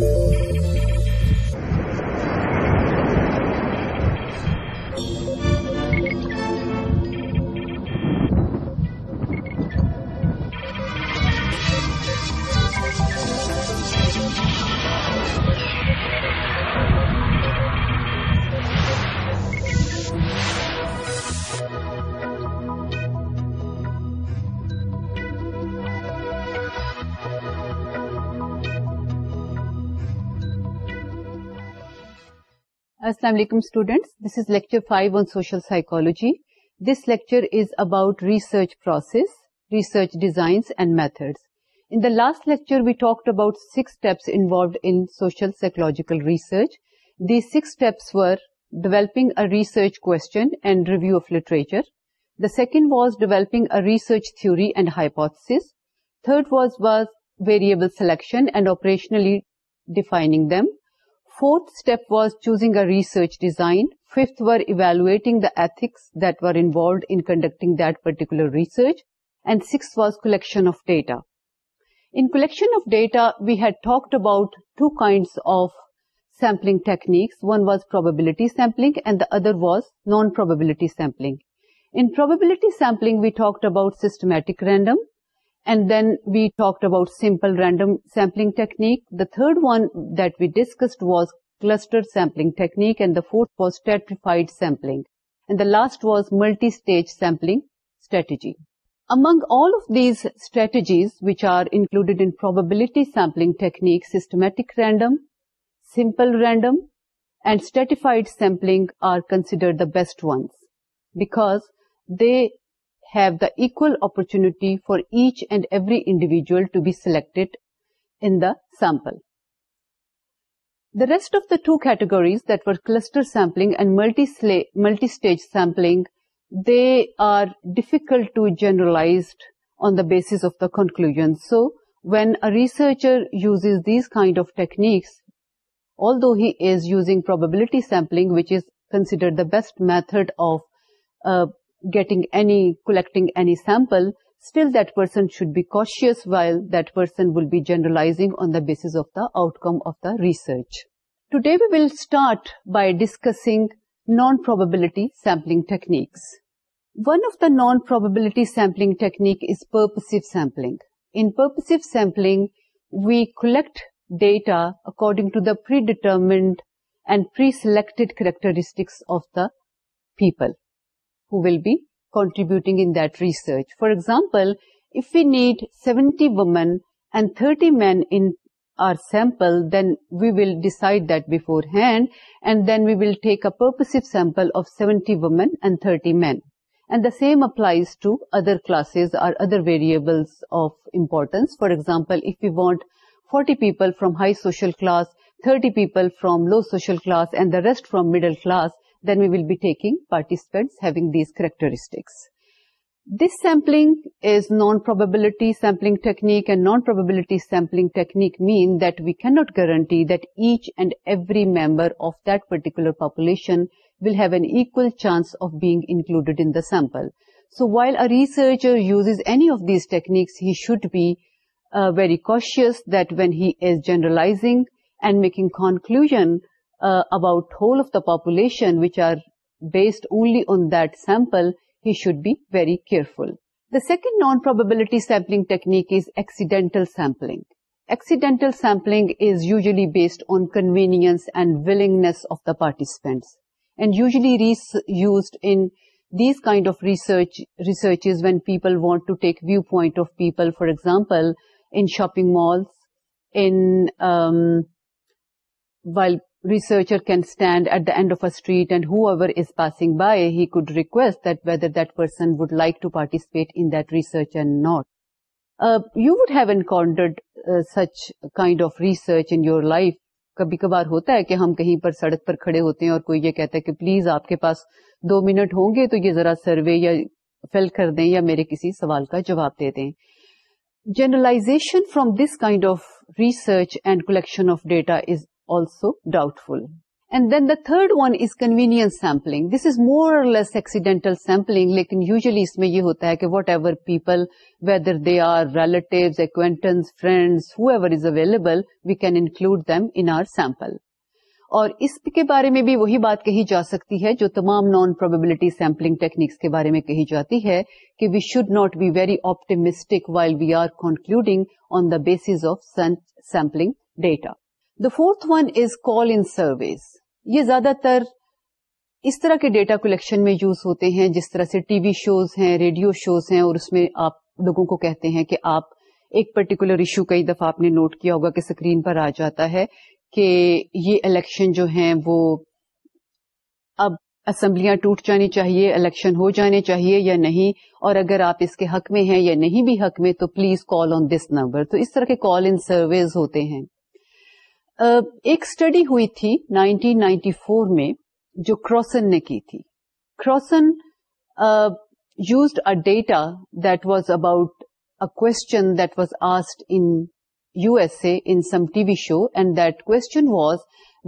Thank you. Assalamu alaikum students, this is lecture 5 on social psychology. This lecture is about research process, research designs and methods. In the last lecture we talked about 6 steps involved in social psychological research. These 6 steps were developing a research question and review of literature. The second was developing a research theory and hypothesis. Third was variable selection and operationally defining them. Fourth step was choosing a research design. Fifth were evaluating the ethics that were involved in conducting that particular research. And sixth was collection of data. In collection of data, we had talked about two kinds of sampling techniques. One was probability sampling and the other was non-probability sampling. In probability sampling, we talked about systematic random and then we talked about simple random sampling technique. The third one that we discussed was cluster sampling technique, and the fourth was stratified sampling. And the last was multi-stage sampling strategy. Among all of these strategies, which are included in probability sampling technique, systematic random, simple random, and stratified sampling are considered the best ones because they have the equal opportunity for each and every individual to be selected in the sample. The rest of the two categories that were cluster sampling and multi-stage sampling, they are difficult to generalize on the basis of the conclusion. So when a researcher uses these kind of techniques, although he is using probability sampling, which is considered the best method of uh, collecting any sample, still that person should be cautious while that person will be generalizing on the basis of the outcome of the research. Today we will start by discussing non-probability sampling techniques. One of the non-probability sampling technique is purposive sampling. In purposive sampling, we collect data according to the predetermined and pre-selected characteristics of the people who will be contributing in that research. For example, if we need 70 women and 30 men in our sample, then we will decide that beforehand, and then we will take a purposive sample of 70 women and 30 men. And the same applies to other classes or other variables of importance. For example, if we want 40 people from high social class 30 people from low social class and the rest from middle class, then we will be taking participants having these characteristics. This sampling is non-probability sampling technique, and non-probability sampling technique mean that we cannot guarantee that each and every member of that particular population will have an equal chance of being included in the sample. So while a researcher uses any of these techniques, he should be uh, very cautious that when he is generalizing and making conclusion uh, about whole of the population which are based only on that sample, he should be very careful. The second non-probability sampling technique is accidental sampling. Accidental sampling is usually based on convenience and willingness of the participants, and usually used in these kind of researches when people want to take viewpoint of people, for example, in shopping malls, in um, while researcher can of at street of whoever and who by, is passing by he could request whether that person would like to participate research research and not you would have encountered uh, such kind of research in your life کبھی کبھار ہوتا ہے کہ ہم کہیں پر سڑک پر کھڑے ہوتے ہیں اور کوئی یہ کہتا ہے کہ پلیز آپ کے پاس دو منٹ ہوں گے تو یہ ذرا سروے یا فل کر دیں یا میرے کسی سوال کا جواب دے دیں generalization from this kind of research and collection of data is also doubtful and then the third one is convenience sampling this is more less accidental sampling لیکن یوزلی اس میں یہ ہوتا ہے کہ whatever people whether they are relatives acquaintances friends whoever is available we can include them in our sample اور اس کے بارے میں بھی وہی بات کہی جا سکتی ہے جو تمام نان پروبیبلٹی سیمپلنگ ٹیکنیکس کے بارے میں کہی جاتی ہے کہ we should not be very optimistic while we are concluding on the base of sampling data the fourth one is call in service یہ زیادہ تر اس طرح کے ڈیٹا کلیکشن میں یوز ہوتے ہیں جس طرح سے ٹی وی شوز ہیں ریڈیو شوز ہیں اور اس میں آپ لوگوں کو کہتے ہیں کہ آپ ایک پرٹیکولر ایشو کئی دفعہ آپ نے نوٹ کیا ہوگا کہ اسکرین پر آ جاتا ہے کہ یہ الیکشن جو ہیں وہ اب اسمبلیاں ٹوٹ جانی چاہیے الیکشن ہو جانے چاہیے یا نہیں اور اگر آپ اس کے حق میں ہیں یا نہیں بھی حق میں تو please call on this number تو اس طرح کے کال ان سرویز ہوتے ہیں ایک اسٹڈی ہوئی تھی 1994 میں جو کراسن نے کی تھی Crossen used a data that was about question that was asked in U S A in some T V show and that question was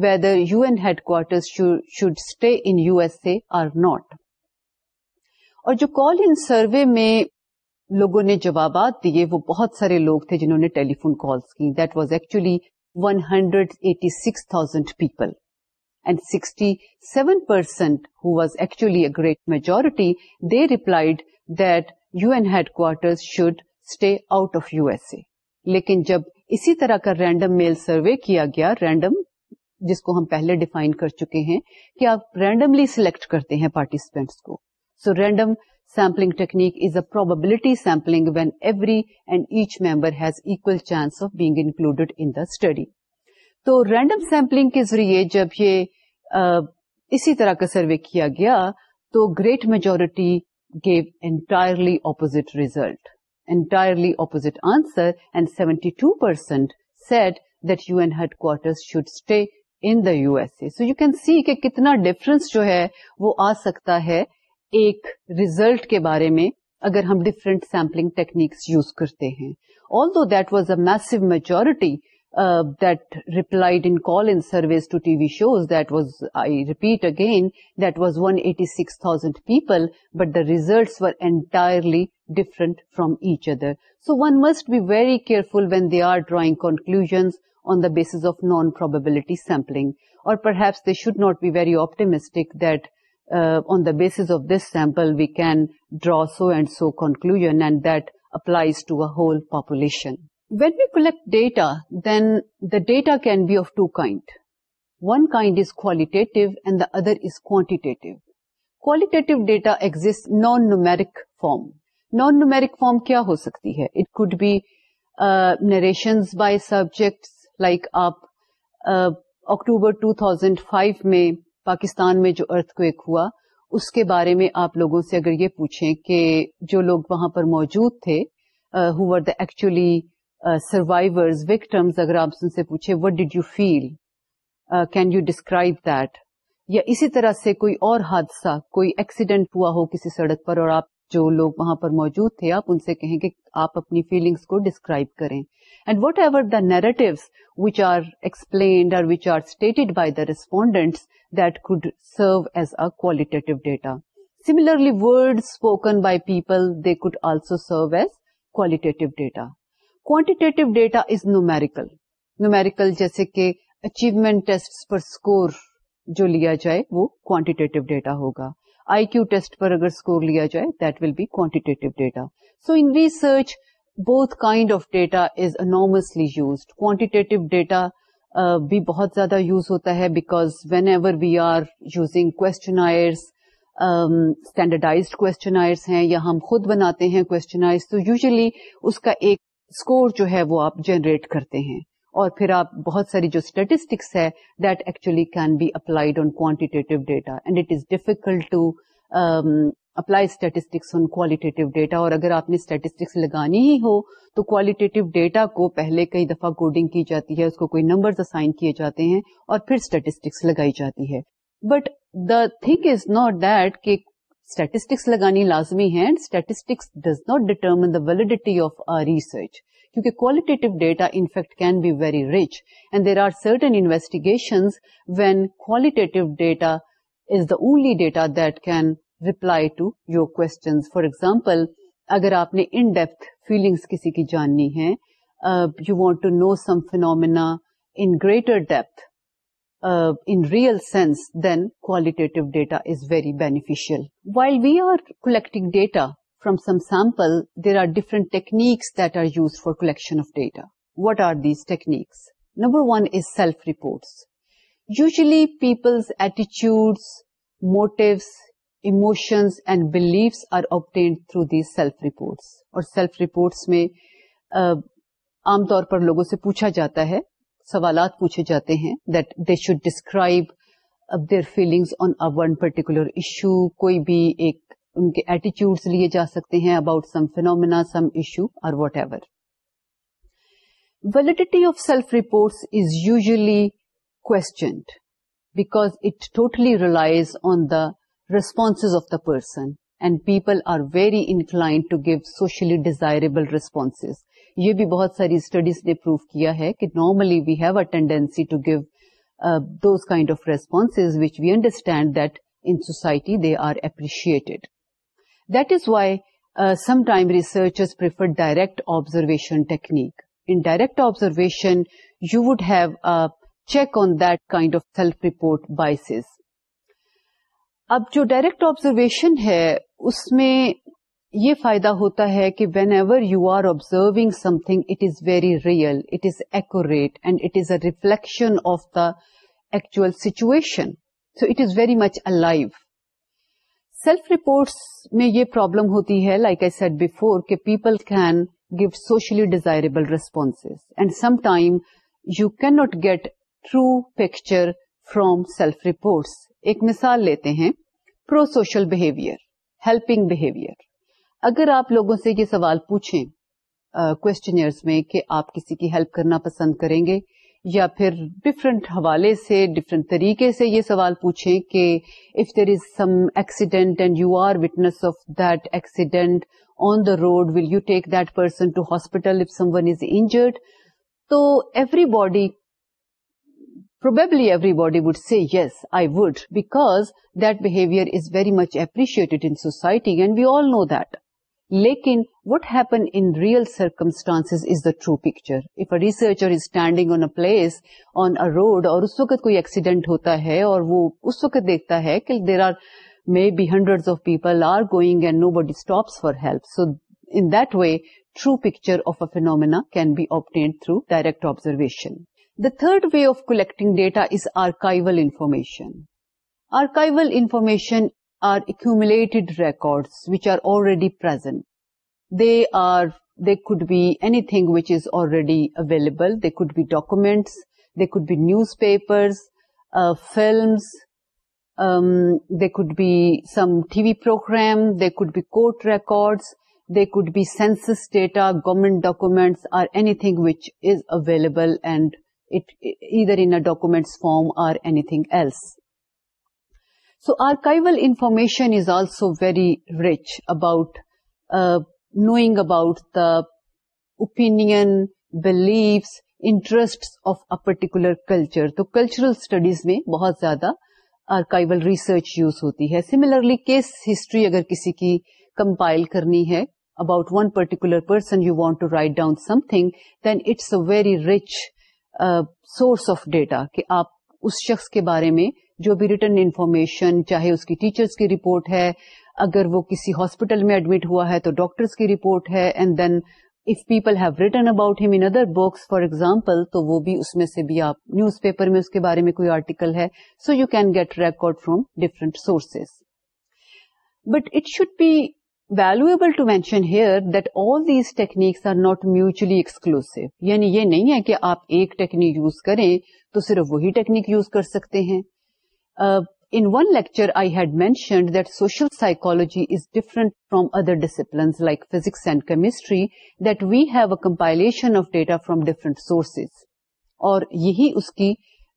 whether U N headquarter should stay in U S A or not اور جو call ان survey میں لوگوں نے جوابات دیے وہ بہت سارے لوگ تھے جنہوں نے ٹیلی فون کالس کی that was actually one hundred eighty six thousand people percent actually great majority they replied that U headquarters should stay out of U S A لیکن جب اسی طرح کا رینڈم میل سروے کیا گیا random جس کو ہم پہلے ڈیفائن کر چکے ہیں کہ آپ رینڈملی سلیکٹ کرتے ہیں پارٹیسپینٹس کو so random sampling technique is a probability sampling when every and each member has equal chance of being included in the study تو رینڈم سیمپلنگ کے ذریعے جب یہ اسی طرح کا سروے کیا گیا تو گریٹ میجورٹی گیو اینٹائرلی اپلٹ entirely opposite answer and seventy two percent said that U N headquarter should stay in U S A so you can see کہ کتنا ڈفرنس جو ہے وہ آ سکتا ہے ایک ریزلٹ کے بارے میں اگر ہم ڈفرینٹ سیمپلنگ ٹیکنیکس یوز کرتے ہیں although that was a massive majority that replied in call in service to T V shows that was I repeat again that was one eighty six thousand people but the results were entirely different from each other so one must be very careful when they are drawing conclusion on the basis of non-probability sampling. Or perhaps they should not be very optimistic that on the base of this sample we can draw so and so conclusion what you collect data then the data can be of two kind one kind is quality other is qualitative quality data exist non numeric form non numeric form کیا ہو سکتی ہے it could variation by subject like آپ اکتوبر two thousand five میں پاکستان میں جو ارتھ quick ہوا اس کے بارے میں آپ لوگوں سے اگر یہ پوچھیں کہ جو لوگ وہاں پر موجود تھے who are the actually survivors victims اگر آپ سے پوچھے what did you feel can you describe that یا اسی طرح سے کوئی اور حادثہ کوئی ایکسیڈنٹ ہوا ہو کسی سڑک پر اور آپ جو لوگ وہاں پر موجود تھے آپ ان سے کہیں کہ آپ اپنی فیلنگس کو ڈسکرائب کریں and whatever the narrated art that could serve ایزیٹیو data similarly word spoken by people they could also serve as quality data quantity data is numerical numerical جیسے کہ اچیومینٹس پر اسکور جو لیا جائے وہ کوانٹیٹیو ڈیٹا ہوگا آئی کور test پر اگر score لیا جائے that will be quantitative data so in research both kind of data is انسلی یوزڈ کوانٹیٹیو ڈیٹا بھی بہت زیادہ یوز ہوتا ہے because whenever we are using کوڈرڈائز کوئرس ہیں یا ہم خود بناتے ہیں کویسچنس تو یوزلی اس کا ایک اسکور جو ہے وہ آپ جنریٹ کرتے ہیں اور پھر آپ بہت ساری جو اسٹیٹسٹکس ہے that actually can be applied on quantitative data and it is difficult to apply statistics on data اور اگر آپ نے اسٹیٹسٹکس لگانی ہی ہو تو کوالٹیو ڈیٹا کو پہلے کئی دفعہ کوڈنگ کی جاتی ہے اس کو کوئی اسائن کیے جاتے ہیں اور پھر اسٹیٹسٹکس لگائی جاتی ہے but the think is not that کہ اسٹیٹسٹکس لگانی لازمی ہے statistics does not determine the validity of our research کیونکہ qualitative data in fact can be very rich and there are certain investigation when qualitative data is the only data that can reply to your question for example اگر آپ نے in depth feelings کسی کی جاننی ہے you want to know some phenomena in greater depth in real sense then qualitative data is very beneficial while we are collecting data from some sample there are different techniques that are use for collection of data what are these techniques number one is self reports usually people's attitudes motives emotions and beliefs are obtained through self reports اور self reports میں عام طور پر لوگوں سے پوچھا جاتا ہے سوالات پوچھے جاتے ہیں that they should describe their feelings on a one particular issue کوئی بھی ایک ان کے ایٹیچیوڈس لیے جا سکتے ہیں about some phenomena some issue اور whatever validity of self reports is usually questioned because it totally relies on the response of the person and people are very inclined to give socially desirable response یہ بھی بہت ساری studies نے prove کیا ہے کہ normally we have a tendency to give those kind of response which we understand that in society they are appreciated that is why some time prefer direct observation technique in direct observation you would have check on that kind of self report biases اب جو direct observation ہے اس میں یہ فائدہ ہوتا ہے کہ whenever you are observing something it is very real it is accurate and it is a reflection of the actual situation so it is very much alive life self reports میں یہ problem ہوتی ہے like I said before کہ people can give socially desirable response and some time you can not get true picture from self reports ایک مثال لیتے ہیں prosocial behaviour helping behaviour اگر آپ لوگوں سے یہ سوال پوچھیں کوشچنرس میں کہ آپ کسی کی ہیلپ کرنا پسند کریں گے یا پھر ڈفرینٹ حوالے سے ڈفرینٹ طریقے سے یہ سوال پوچھیں کہ if there is some accident and you are witness of that accident on the road will you take that person to hospital if some one is injured تو everybody probably everybody would say yes I would back that behaviour is very much appreciate in society and we all know دیکن what happen in real circumstance is the true picture if a researcher is standing on a place on a road اور اس وقت کوئی accident ہوتا ہے اور وہ اس وقت دیکھتا ہے کہ there are may be hundred of people are گوئگ and no bus for help so in the true picture of phenomena can be obtained through direct observation The third way of collecting data is archival information. Archival information are accumulated records which are already present. They could be anything which is already available. They could be documents, they could be newspapers, uh, films, um, they could be some TV program, they could be court records, they could be census data, government documents, or anything which is available and it other in a documents form or anything else so archival information is also very rich about knowing about the opinion belief interest of a particular culture تو cultural studies میں بہت زیادہ archival research use ہوتی ہے similarly case history اگر کسی کی compile کرنی ہے about one particular person you want to write down something then it's a very rich source of data کہ آپ اس شخص کے بارے میں جو بھی ریٹرن انفارمیشن چاہے اس کی ٹیچرس کی رپورٹ ہے اگر وہ کسی ہاسپٹل میں ایڈمٹ ہوا ہے تو ڈاکٹرس کی رپورٹ ہے and then if people have written about him other books for example تو وہ بھی اس میں سے بھی آپ نیوز پیپر میں اس کے بارے میں کوئی آرٹیکل ہے so you can get record from different sources but it should be valuable to mention here that all these techniques are not mutually exclusive یعنی یہ نہیں ہے کہ آپ ایک ٹیکنیک یوز کریں تو صرف وہی ٹیکنیک یوز کر سکتے ہیں in one lecture I had mentioned that social psychology is different from other disciplines like physics and chemistry that we have a compilation of data from different sources اور یہی اس کی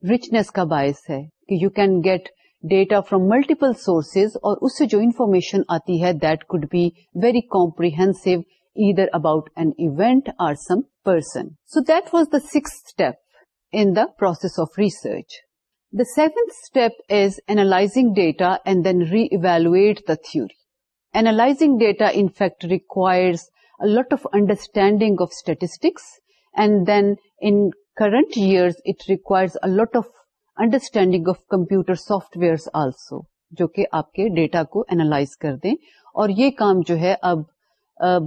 richness کا باعث ہے کہ you can get data from multiple sources اور اس سے جو انفارمیشن آتی ہے that could be very comprehensive either about an event or some person so that was the six step in the process of research the seventh step is analysing data and then reevaluate the theory analysing data in fact requires a lot of understanding of statistics and then in current years it requires a lot of understanding of computer software also جو کہ آپ کے data کو analyse کر دیں اور یہ کام جو ہے اب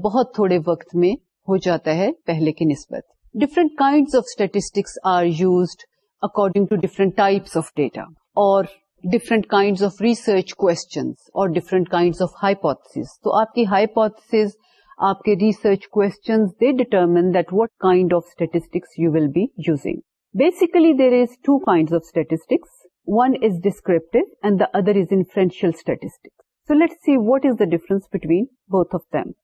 بہت تھوڑے وقت میں ہو جاتا ہے پہلے کی نسبت different kind of statistics are used according to different types of data اور ڈفرنٹ کائنڈ آف ریسرچ کو ڈفرنٹ کائنڈ آف ہائیپوتھس تو آپ کی ہائیپوتھس آپ کے research they determine that what kind of statistics you will be using Basically, there is two kinds of statistics. One is descriptive and the other is inferential statistics. So let's see what is the difference between both of them.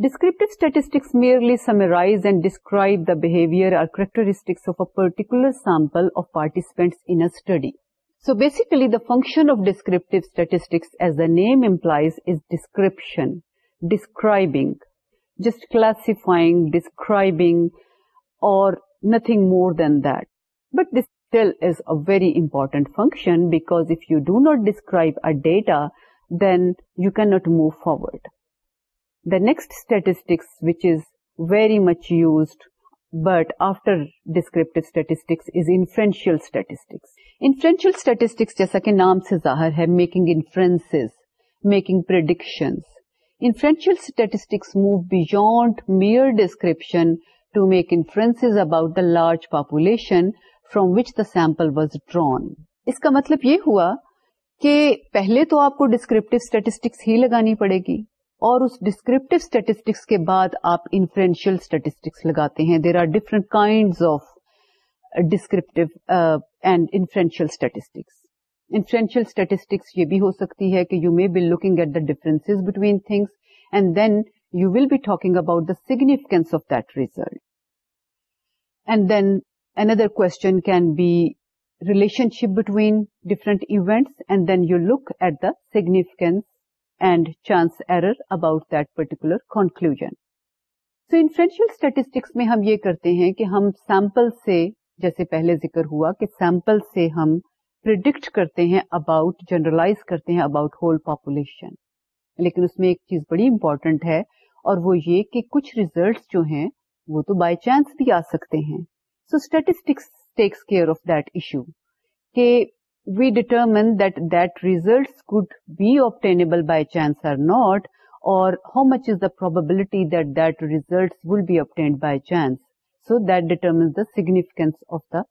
Descriptive statistics merely summarize and describe the behavior or characteristics of a particular sample of participants in a study. So basically, the function of descriptive statistics, as the name implies, is description, describing, just classifying, describing, or nothing more than that this still is a very important function because you do not describe a data then you can not move forward the next اسٹکس very much used but after descriptive statistics is inferential statistics inferential statistics جیسا کہ نام سے ظاہر ہے making inferences making prediction inferential statistics move beyond mere description to make inferences about the large population from which the sample was drawn اس کا مطلب یہ ہوا کہ پہلے تو آپ کو ڈسکرپٹیو اسٹیٹسٹکس ہی لگانی پڑے گی اور اس ڈسکرپٹیو اسٹیٹسٹکس کے بعد آپ انفلوئنشیل اسٹیٹسٹکس لگاتے ہیں there are different kind of descriptive and inferential statistics influential statistics یہ بھی ہو سکتی ہے کہ you may be looking at the difference between things and then you will be talking about the significance of that result and then another question can can be between between different events and then you look at the significance and chance error about particular conclusion so inferential statistics میں ہم یہ کرتے ہیں کہ ہم sample سے جیسے پہلے ذکر ہوا کہ سیمپل سے ہم پرڈکٹ کرتے ہیں اباؤٹ جنرلائز کرتے ہیں اباؤٹ ہول پاپولیشن لیکن اس میں ایک چیز بڑی امپورٹنٹ ہے اور وہ یہ کہ کچھ ریزلٹس جو ہیں وہ تو بائی چانس بھی آ سکتے ہیں so statistics takes care of that issue کہ we determine that that results could be obtainable by chance or not اور how much is the probability that that results will be obtained by chance so that determines the significance of the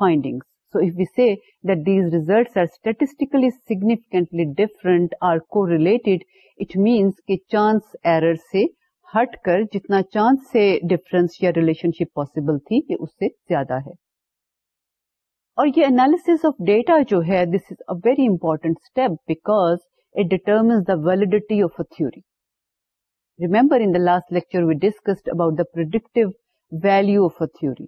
finding so if we see that these results are statistically significantly different or correlated it means کے chance error سے ہٹ کر جتنا chance سے difference یا relationship possible تھی یہ اس سے زیادہ ہے اور یہ انالیس آف ڈیٹا جو ہے this is a very important step because it determines the validity of a theory remember in the last lecture we discussed about the value of a theory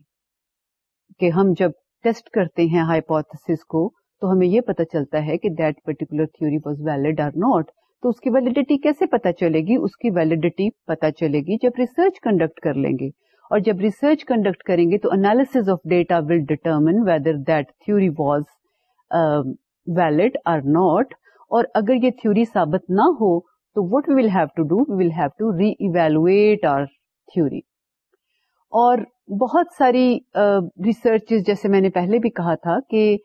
کہ ہم جب ٹیسٹ کرتے ہیں hypothesis کو تو ہمیں یہ پتا چلتا ہے کہ that particular theory was valid or not تو اس کی ویلڈیٹی کیسے پتا چلے گی اس کی ویلڈیٹی پتا چلے گی جب ریسرچ کنڈکٹ کر لیں گے اور جب ریسرچ کنڈکٹ کریں گے تو analysis of data will determine whether that theory was valid or not اور اگر یہ تھیوری ثابت نہ ہو تو what we will have to do we will have to reevaluate our theory اور بہت ساری ریسرچ uh, جیسے میں نے پہلے بھی کہا تھا کہ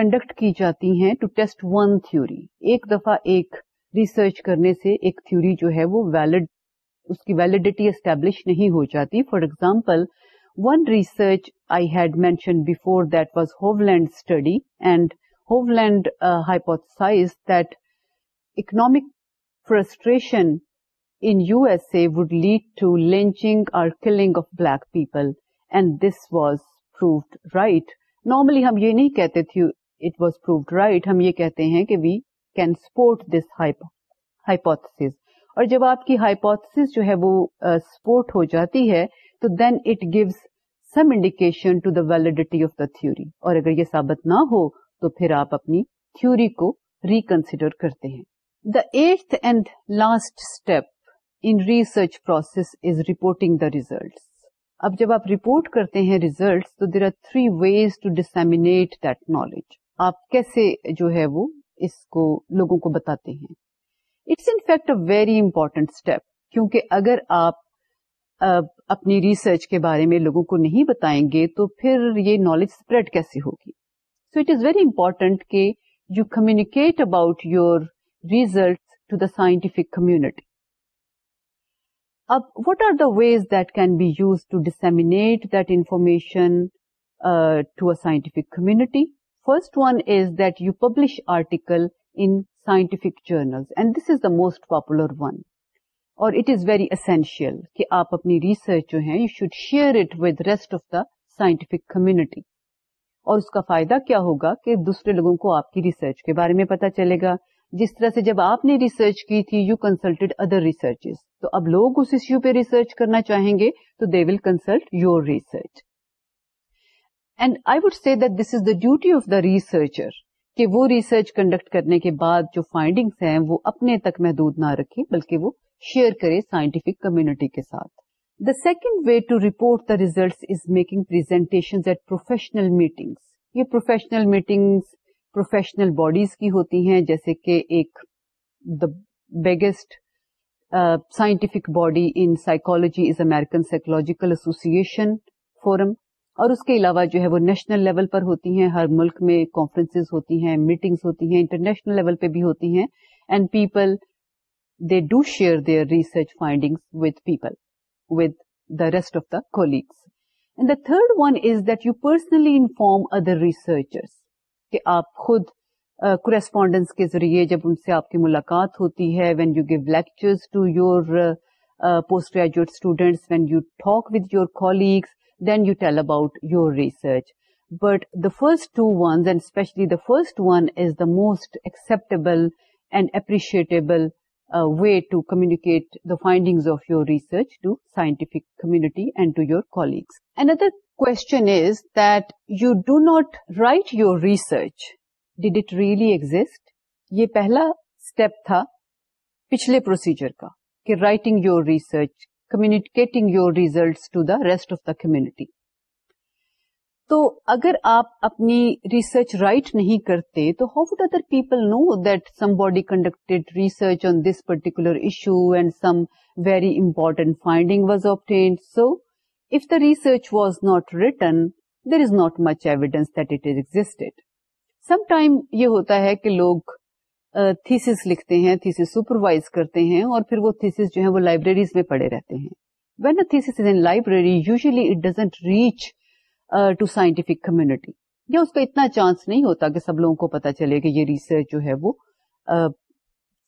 کنڈکٹ کی جاتی ہیں ٹو ٹیسٹ ون تھیوری ایک دفعہ ایک ریسرچ کرنے سے ایک تھیوری جو ہے وہ ویلڈ اس کی ویلڈیٹی اسٹیبلش نہیں ہو جاتی for example one research I had mention before that was Hovland study and Hovland hypothesised that economic frustration in U S A would lead to lynching اور killing of black people and this was proved right normally ہم یہ نہیں کہتے تھے it was proved right ہم یہ کہتے ہیں کہ we can support this hypothesis اور جب آپ کی ہائیپوتھس جو ہے وہ سپورٹ ہو جاتی ہے تو then it gives some indication to the validity of the theory اور اگر یہ ثابت نہ ہو تو پھر آپ اپنی تھیوری کو ریکنسیڈر کرتے ہیں the eighth and last step in research process is reporting the result اب جب آپ رپورٹ کرتے ہیں ریزلٹس تو there are three ways to that knowledge آپ کیسے جو ہے وہ اس کو لوگوں کو بتاتے ہیں it's in fact a very important step کیونکہ اگر آپ اپنی ریسرچ کے بارے میں لوگوں کو نہیں بتائیں گے تو پھر یہ نالج اسپریڈ کیسے ہوگی so it is very important کہ you communicate about your result to the scientific community اب what are the ways that can be use to that information to a scientific community first one is that you publish article in scientific journal and this is the most popular one اور it is very essential کہ آپ اپنی research جو ہے you should share it with rest of the scientific community اور اس کا فائدہ کیا ہوگا کہ دوسرے لوگوں کو آپ کی ریسرچ کے بارے میں پتا چلے گا جس طرح سے جب آپ نے ریسرچ کی تھی یو کنسلٹڈ ادر ریسرچ تو اب لوگ اس ایشو پہ ریسرچ کرنا چاہیں گے تو they will consult your research and I would see that this is the duty of the researcher کہ وہ ریسرچ کنڈکٹ کرنے کے بعد جو فائنڈنگس ہیں وہ اپنے تک محدود نہ رکھے بلکہ وہ شیئر کرے سائنٹفک کمیونٹی کے ساتھ the second way to report the result is making at professional meetings یہ پروفیشنل میٹنگس پروفیشنل باڈیز کی ہوتی ہیں جیسے کہ ایک the biggest scientific body in psychology is American psychological association forum اور اس کے علاوہ جو ہے وہ نیشنل لیول پر ہوتی ہیں ہر ملک میں کانفرنسز ہوتی ہیں میٹنگس ہوتی ہیں انٹرنیشنل لیول پہ بھی ہوتی ہیں and people they do share their research finding with people with the rest of the colleagues and the third one is that you personally inform other researchers کہ آپ خود کرسپونڈینس uh, کے ذریعے جب ان سے آپ کی ملاقات ہوتی ہے when you give lectures to your post graduate students when you talk with your colleagues then you tell about your research but the first two one and especially the first one is the most acceptable and appreciable way to communicate the findings of your research to scientific community and to your colleagues and other con is that you do not write your research ڈیڈیٹریلی exist یہ پہلا step تھا پچھلے procedure کا کہ writing your research communicating your result to the rest of the community تو اگر آپ اپنی ریسرچ رائٹ نہیں کرتے تو how would other people know that somebody conducted research on this particular issue and some very important finding was obtained so if the research was not written there is not much evidence that it is existed some time یہ ہوتا ہے کہ لوگ thesis لکھتے ہیں thesis supervise کرتے ہیں اور پھر وہ تھیسس جو ہے وہ لائبریریز میں پڑے رہتے ہیں when a in library usually it doesn't reach to scientific community یا اس کا اتنا چانس نہیں ہوتا کہ سب لوگوں کو پتا چلے کہ یہ ریسرچ جو ہے وہ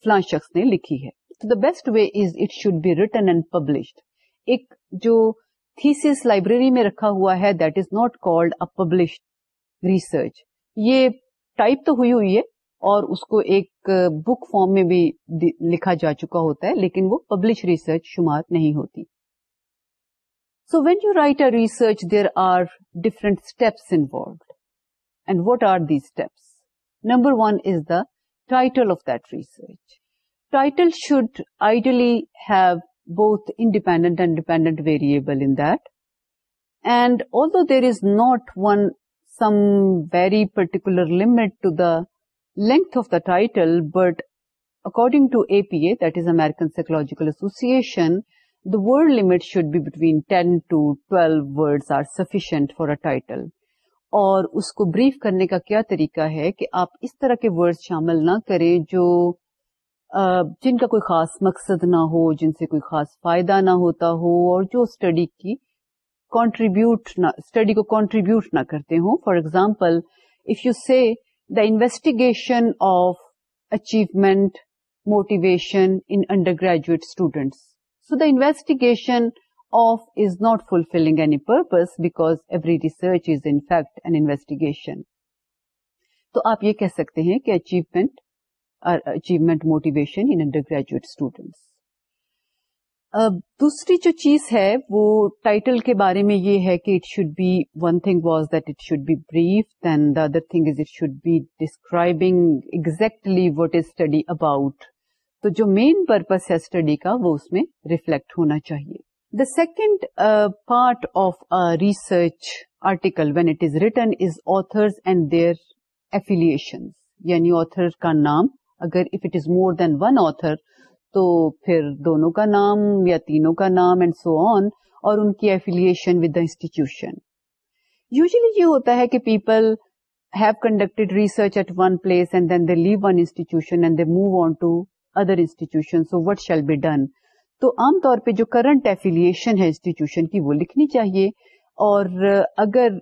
فلاں شخص نے لکھی ہے the best way is it should be and published ایک جو تھیسس لائبریری میں رکھا ہوا ہے that is not called a published research یہ ٹائپ تو ہوئی ہوئی ہے اور اس کو ایک بک فارم میں بھی لکھا جا چکا ہوتا ہے لیکن وہ پبلش ریسرچ شمار نہیں ہوتی so when you write a research there are are different steps steps involved and what the number one is the title of that research title should ideally have both independent and dependent variable in that and although there is not one some very particular limit to the length of the title but according to A P A that is American psychological Association the be limit 10 be 12 ten to twelve are sufficient title اور اس کو brief کرنے کا کیا طریقہ ہے کہ آپ اس طرح کے ورڈ شامل نہ کریں جو جن کا کوئی خاص مقصد نہ ہو جن سے کوئی خاص فائدہ نہ ہوتا ہو اور جو اسٹڈی کی کانٹریبیوٹ اسٹڈی کو کانٹریبیوٹ نہ کرتے ہوں for example if you say investigation of achievement motivation undergraduate students so the investigation of is not fulfilling any purpose back every research is in fact and investigation تو آپ یہ کہہ سکتے ہیں کہ achievement achievement motivation undergraduate students دوسری جو چیز ہے وہ ٹائٹل کے بارے میں یہ ہے کہ it should be one thing was that it should be brief then the other thing is it should be describing exactly what is study about تو جو مین پرپز ہے اسٹڈی کا وہ اس میں ریفلیکٹ ہونا چاہیے the second part of research article when it is written is authors and their affiliation یعنی آتھر کا نام اگر if it is more than one author تو پھر دونوں کا نام یا تینوں کا نام اینڈ سو آن اور ان کی affiliation with the institution usually یہ ہوتا ہے کہ people have conducted research at one place and then they leave one institution and they move on to other institution so what shall be done تو عام طور پہ جو کرنٹ ایفیلیشن ہے انسٹیٹیوشن کی وہ لکھنی چاہیے اور اگر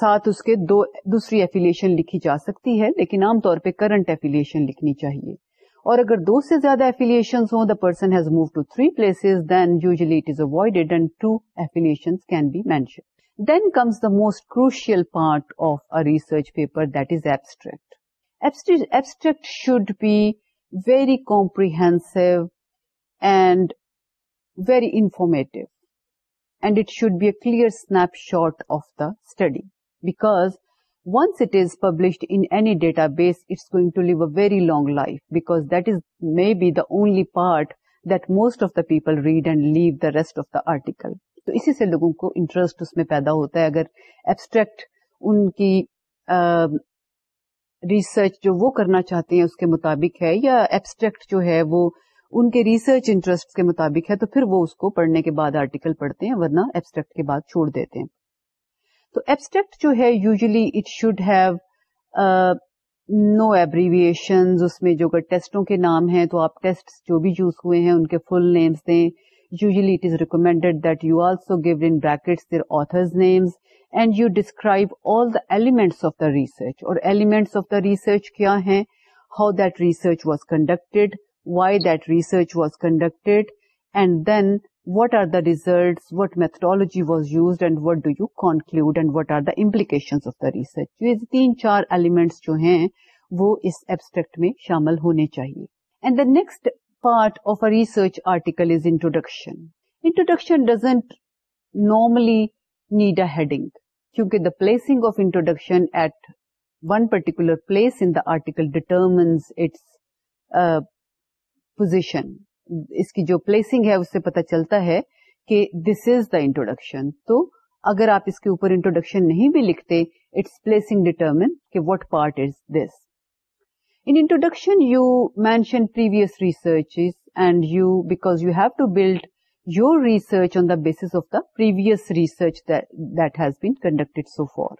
ساتھ اس کے دو دوسری ایفیلیشن لکھی جا سکتی ہے لیکن عام طور پہ کرنٹ ایفیلیشن لکھنی چاہیے اور اگر دو سے زیادہ ایفیلیشن ہوں the person has move to three then usually it is avoided and two affiliation can be mention then comes the most crucial part of a research paper that is abstract abstract should be very comprehensive and very informative and it should be a clear snapshot of the study because once it is published in database it's going to live a very long life because that is may be the only part that most of the people read and leave the rest of the article تو اسی سے لوگوں کو interest اس میں پیدا ہوتا ہے اگر ایبسٹریکٹ ان کی ریسرچ جو وہ کرنا چاہتے ہیں اس کے مطابق ہے یا ایبسٹریکٹ جو ہے وہ ان کے ریسرچ انٹرسٹ کے مطابق ہے تو پھر وہ اس کو پڑھنے کے بعد آرٹیکل پڑھتے ہیں ورنہ ایبسٹریکٹ کے بعد چھوڑ دیتے ہیں تو ایبسٹریکٹ جو ہے usually it should have no abbreviation اس میں جو اگر ٹیسٹوں کے نام ہیں تو آپ ٹیسٹ جو بھی یوز ہوئے ہیں ان کے فل نیمس دیں usually it is recommended that you also give in brackets their authors names and you describe all the elements of the research اور ایلیمنٹس آف دا ریسرچ کیا ہیں how that research was conducted why that research was conducted and then what are the results what methodology was use and what do you conclude and what are the implication of the research تین چار elements جو ہیں وہ اس aspect میں شامل ہونے چاہیے and the next part of a research article is introduction introduction doesn't normally need heading کیونکہ the placing of introduction at one particular place article determines its position اس کی جو پلیسنگ ہے اس سے پتا چلتا ہے کہ دس از دا انٹروڈکشن تو اگر آپ اس کے اوپر انٹروڈکشن نہیں بھی لکھتے اٹس پلیسنگ ڈیٹرمن کہ what part is this introduction you mention previous research and you you because have to build your research on the base of the previous research that has been conduct so far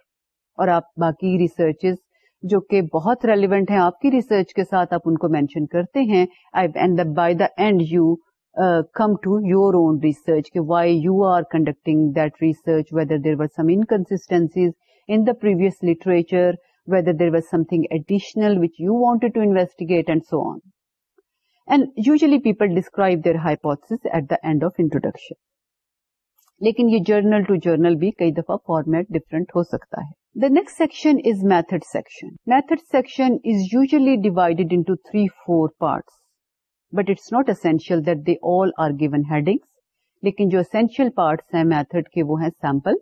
اور آپ باقی research جو کہ بہت relevant ہیں آپ کی research کے ساتھ آپ ان کو مینشن کرتے ہیں by the end you come to your own research why you are conducting that research whether there were some inconsistencies in the previous literature whether there were something additional which you want to investigate and so on and usually people describe their hypothesis at the end of introduction لیکن یہ journal to journal بھی کئی دفعہ format different ہو سکتا ہے next section is method section method section is usually divided into three four parts but it's not usual all are given heading لیکن جو اسل پارٹس ہیں میتھڈ کے وہ ہیں سیمپل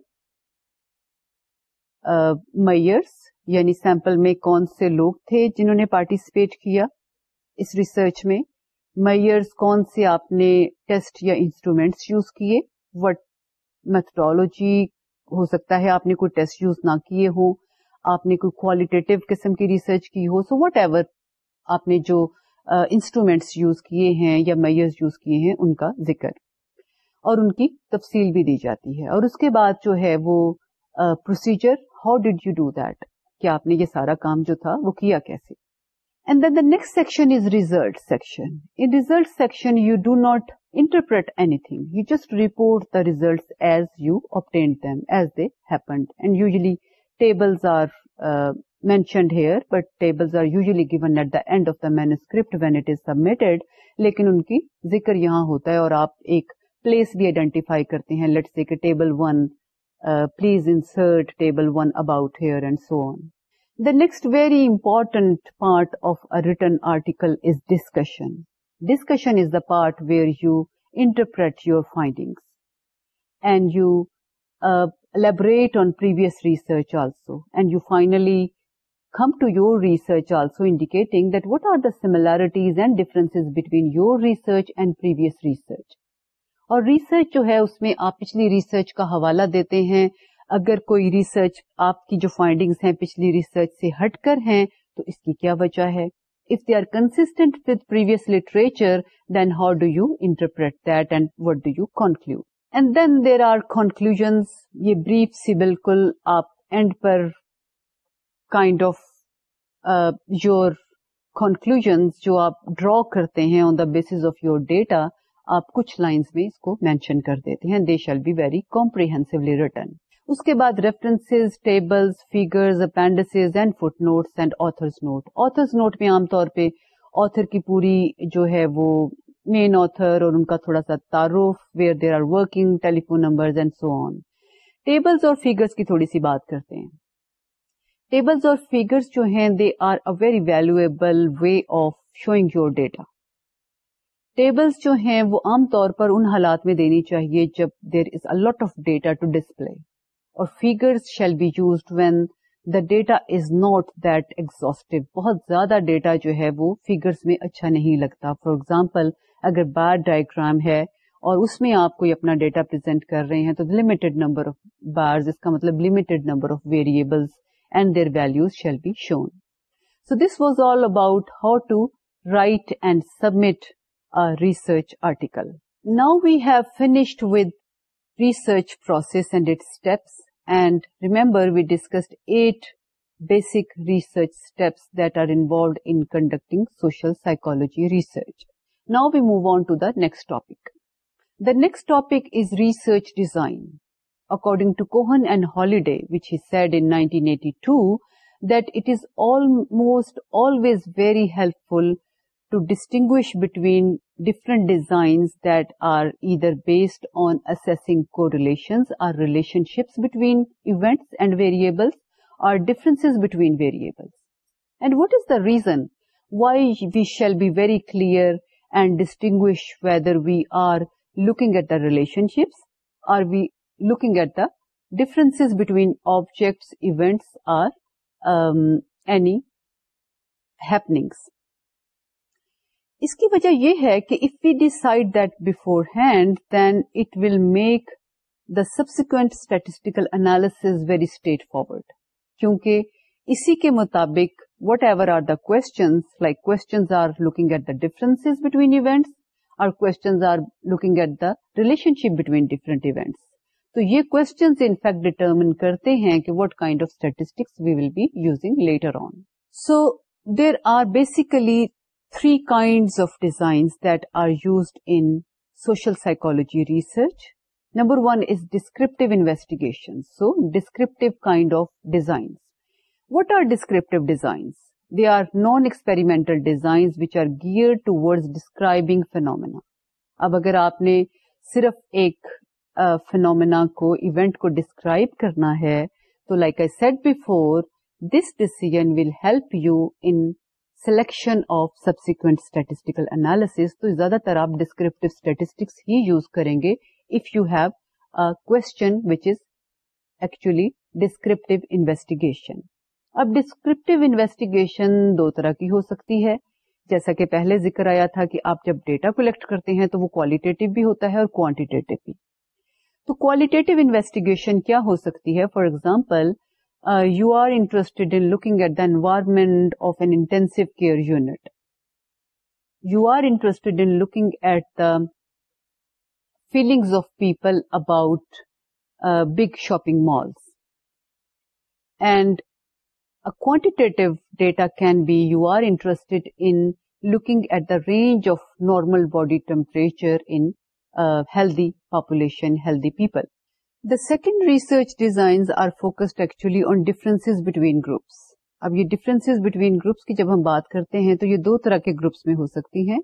میئرس یعنی سیمپل میں کون سے لوگ تھے جنہوں نے پارٹیسپیٹ کیا اس ریسرچ میں میئرس کون سے آپ نے ٹیسٹ یا انسٹرومینٹس چوز کیے وٹ میتھڈلوجی ہو سکتا ہے آپ نے کوئی ٹیسٹ یوز نہ کیے ہو آپ نے کوئی قسم کی ریسرچ کی ہو سو وٹ ایور آپ نے جو انسٹرومینٹس یوز کیے ہیں یا میئرز یوز کیے ہیں ان کا ذکر اور ان کی تفصیل بھی دی جاتی ہے اور اس کے بعد جو ہے وہ procedure how did you do that کہ آپ نے یہ سارا کام جو تھا وہ کیا کیسے and then the next section is result section in result section you do not interpret anything you just report the result as you obtained as they had are usually given at end of the manuscript when it is submitted لیکن ان کی ذکر یہاں ہوتا ہے اور آپ ایک پلیس بھی آئی ڈینٹیفائی کرتے ہیں table one please insert table one about here and soon the next very important part of written article is discussion discussion is the part where you interpret your findings and you uh, elaborate on previous research also and you finally come to your research also indicating that what are the similarities and differences between your research and previous research. اور research جو ہے اس میں آپ پچھلی research کا حوالہ دیتے ہیں اگر کوئی ریسرچ آپ کی جو فائنڈنگز ہیں پچھلی ریسرچ سے ہٹ کر ہیں تو اس کی کیا وجہ ہے if they are consistent with previous literature then how do you interpret that and what do you conclude and then there are conclusion یہ بریف سی بالکل آپ اینڈ پر کائنڈ آف یور کنکلوژ جو آپ ڈرا کرتے ہیں on the base of your data آپ کچھ لائنس میں اس کو مینشن کر دیتے ہیں they shall be very comprehensive written اس کے بعد reference tables figures appendices and footnotes note authors note میں عام طور پہ آتھر کی پوری جو ہے وہ مین آتھر اور ان کا تھوڑا سا تعارف where there are working telephone tables اور کی تھوڑی سی بات کرتے ہیں ٹیبلز اور فیگرس جو ہیں they are a very valuable way of showing your data tables جو ہیں وہ عام طور پر ان حالات میں دینی چاہیے جب دیر is a lot of data to display اور figures shall be used when the data is not that exhaustive بہت زیادہ ڈیٹا جو ہے وہ فیگرز میں اچھا نہیں لگتا فار ایگزامپل اگر بار ڈائگرام ہے اور اس میں آپ کوئی اپنا ڈیٹا پرزینٹ کر رہے ہیں تو لمیٹڈ نمبر آف بارز اس کا مطلب limited number of variable and their values shall be shown so this was all about how to write and submit research article now we have finished with research process and it steps And remember, we discussed 8 basic research steps that are involved in conducting social psychology research. Now we move on to the next topic. The next topic is research design. According to Cohen and Holiday, which he said in 1982, that it is almost always very helpful to distinguish between different designs that are either based on assessing correlations or relationships between events and variables or differences between variables. And what is the reason why we shall be very clear and distinguish whether we are looking at the relationships or we looking at the differences between objects, events or um, any happenings. اس کی وجہ یہ ہے کہ if you decide that beforehand then it will make the subject اسٹیکل analysis very straightforward کیونکہ اسی کے مطابق وٹ ایور آر دا کوئی questions are looking at the difference between events اور questions are looking at the relationship between different events تو یہ questions in fact determine کرتے ہیں کہ what kind of statistics we will be using later on so there are basically three kinds of designs that are used in social psychology research number one is descriptive investigation so descriptive kind of designs what are descriptive designs they are non experimental designs which are gear toward describing phenomena اب اگر آپ نے صرف ایک phenomena کو event کو describe کرنا ہے تو like I said before this decision will help you in selection of subsequent statistical تو زیادہ تر آپ ڈسکرپٹیو اسٹیٹسٹکس ہی یوز کریں گے if you have question which is actually descriptive investigation اب ڈسکرپٹیو انویسٹیگیشن دو طرح کی ہو سکتی ہے جیسا کہ پہلے ذکر آیا تھا کہ آپ جب ڈیٹا کلیکٹ کرتے ہیں تو وہ کوالٹیٹیو بھی ہوتا ہے اور کوانٹیٹیو بھی تو کوالٹیٹیو انویسٹیگیشن کیا ہو سکتی ہے for example you are interested in looking at the environment of an intensive care unit. You are interested in looking at the feelings of people about big shopping malls. And a quantitative data can be you are interested in looking at the range of normal body temperature in healthy population, healthy people. The second research designs are focused actually on difference between groups اب یہ difference between groups کی جب ہم بات کرتے ہیں تو یہ دو طرح کے گروپس میں ہو سکتی ہیں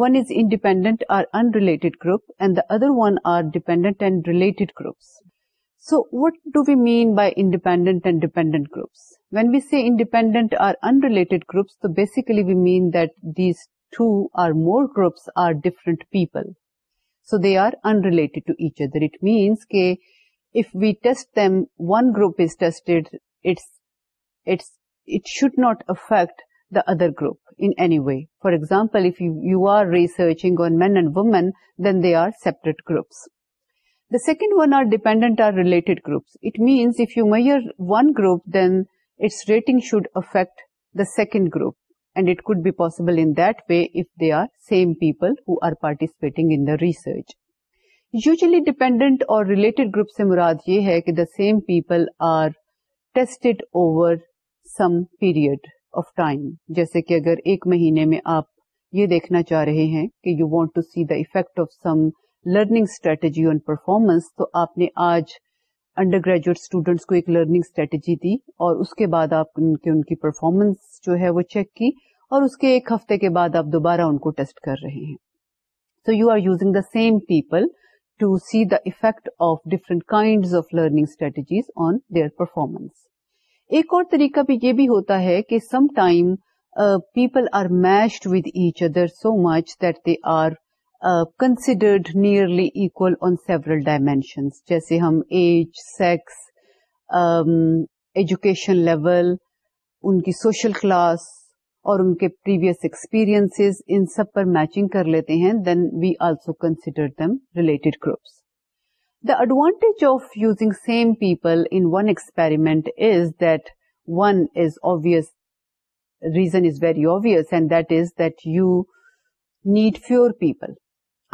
one is independent or unrelated group and the other one are dependent and related groups so what do we mean by independent and dependent groups when we see independent or unrelated groups تو basically we mean that these two or more groups are different people so they are unrelated to each other it means کے if we test them, one group is tested, it should not affect the other group in any way. For example, if you are researching on men and women, then they are separate groups. The second one are dependent or related groups. It means if you measure one group, then its rating should affect the second group. And it could be possible in that way if they are same people who are participating in the research. Usually dependent اور related group سے مراد یہ ہے کہ the same people are tested over some period of time جیسے کہ اگر ایک مہینے میں آپ یہ دیکھنا چاہ رہے ہیں کہ you want to see the effect of some learning strategy on performance تو آپ نے آج انڈر گریجویٹ اسٹوڈینٹس کو ایک لرننگ اسٹریٹجی دی اور اس کے بعد آپ ان کی ان کی پرفارمنس جو ہے وہ چیک کی اور اس کے ایک ہفتے کے بعد آپ دوبارہ ان کو ٹیسٹ کر رہے ہیں so you are using the same people to see the effect of different kinds of learning strategies on their performance ایک اور طریقہ بھی یہ بھی ہوتا ہے کہ some time people are matched with each other so much that they are considered nearly equal on several dimensions جیسے ہم ایج سیکس ایجوکیشن لیول ان کی سوشل کلاس اور ان کے پریویس ایکسپیرینس ان سب پر میچنگ کر لیتے ہیں then we also consider them related groups the advantage of using same people in one experiment is that one is obvious reason is very obvious and that is that you need fewer people